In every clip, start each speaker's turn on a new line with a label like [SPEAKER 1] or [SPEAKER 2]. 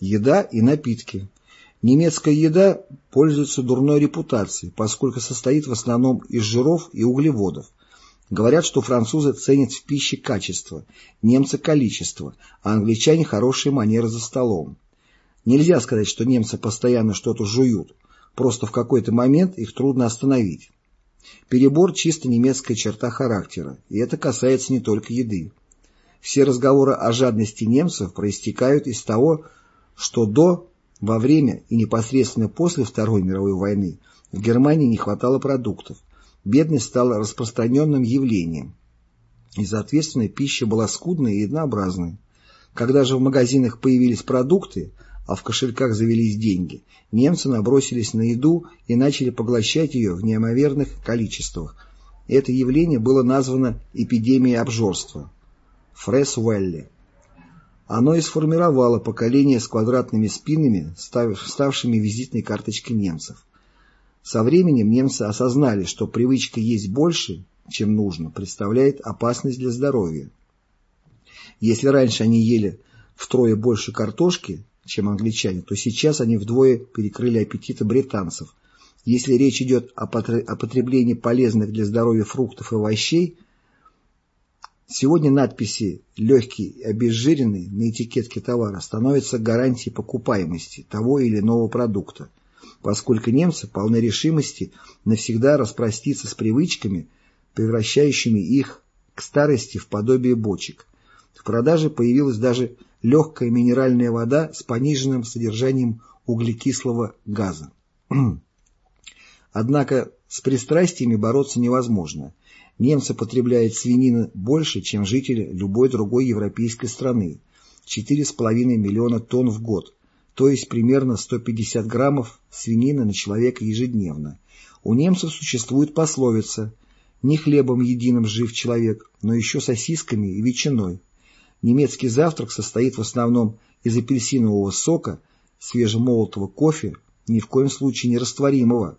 [SPEAKER 1] Еда и напитки. Немецкая еда пользуется дурной репутацией, поскольку состоит в основном из жиров и углеводов. Говорят, что французы ценят в пище качество, немцы – количество, а англичане – хорошие манеры за столом. Нельзя сказать, что немцы постоянно что-то жуют, просто в какой-то момент их трудно остановить. Перебор – чисто немецкая черта характера, и это касается не только еды. Все разговоры о жадности немцев проистекают из того, что до, во время и непосредственно после Второй мировой войны в Германии не хватало продуктов, бедность стала распространенным явлением, и, соответственно, пища была скудной и однообразной. Когда же в магазинах появились продукты, а в кошельках завелись деньги, немцы набросились на еду и начали поглощать ее в неимоверных количествах. Это явление было названо эпидемией обжорства. Фрес Уэлли. Оно и сформировало поколение с квадратными спинами, ставшими визитной карточкой немцев. Со временем немцы осознали, что привычка есть больше, чем нужно, представляет опасность для здоровья. Если раньше они ели втрое больше картошки, чем англичане, то сейчас они вдвое перекрыли аппетиты британцев. Если речь идет о потреблении полезных для здоровья фруктов и овощей, сегодня надписи «легкий обезжиренный» на этикетке товара становятся гарантией покупаемости того или иного продукта, поскольку немцы полны решимости навсегда распроститься с привычками, превращающими их к старости в подобие бочек. В продаже появилась даже легкая минеральная вода с пониженным содержанием углекислого газа. Однако с пристрастиями бороться невозможно. Немцы потребляют свинины больше, чем жители любой другой европейской страны – 4,5 миллиона тонн в год, то есть примерно 150 граммов свинины на человека ежедневно. У немцев существует пословица «не хлебом единым жив человек, но еще сосисками и ветчиной». Немецкий завтрак состоит в основном из апельсинового сока, свежемолотого кофе, ни в коем случае не растворимого,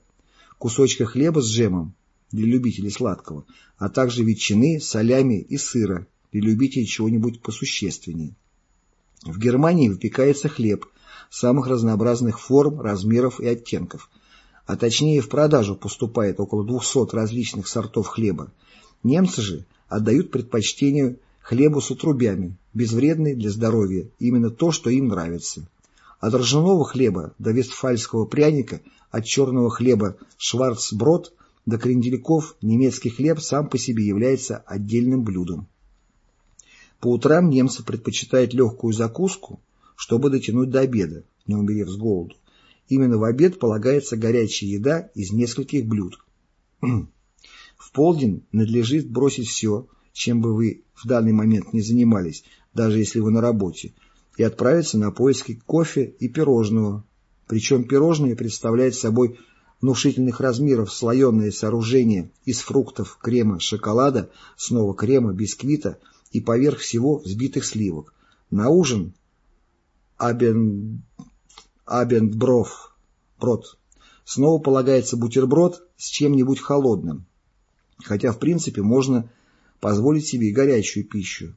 [SPEAKER 1] кусочка хлеба с джемом для любителей сладкого, а также ветчины, солями и сыра для любителей чего-нибудь посущественнее. В Германии выпекается хлеб самых разнообразных форм, размеров и оттенков, а точнее в продажу поступает около 200 различных сортов хлеба. Немцы же отдают предпочтению хлебу с отрубями, безвредный для здоровья, именно то, что им нравится. От ржаного хлеба до вестфальского пряника, от черного хлеба шварцброд до крендельков немецкий хлеб сам по себе является отдельным блюдом. По утрам немцы предпочитают легкую закуску, чтобы дотянуть до обеда, не умерев с голоду. Именно в обед полагается горячая еда из нескольких блюд. В полдень надлежит бросить все, чем бы вы в данный момент не занимались, даже если вы на работе, и отправиться на поиски кофе и пирожного. Причем пирожные представляют собой внушительных размеров слоеное сооружение из фруктов, крема, шоколада, снова крема, бисквита и поверх всего взбитых сливок. На ужин абен... брод. Снова полагается бутерброд с чем-нибудь холодным. Хотя, в принципе, можно позволить себе и горячую пищу.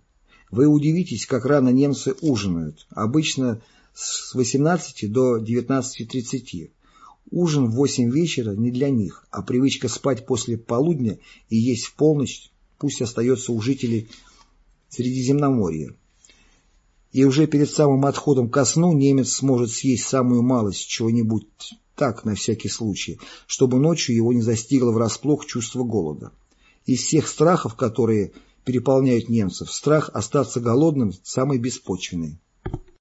[SPEAKER 1] Вы удивитесь, как рано немцы ужинают, обычно с 18 до 19.30. Ужин в 8 вечера не для них, а привычка спать после полудня и есть в полночь пусть остается у жителей Средиземноморья. И уже перед самым отходом ко сну немец сможет съесть самую малость чего-нибудь так, на всякий случай, чтобы ночью его не застигло врасплох чувство голода. Из всех страхов, которые переполняют немцев, страх остаться голодным самый беспочвенный.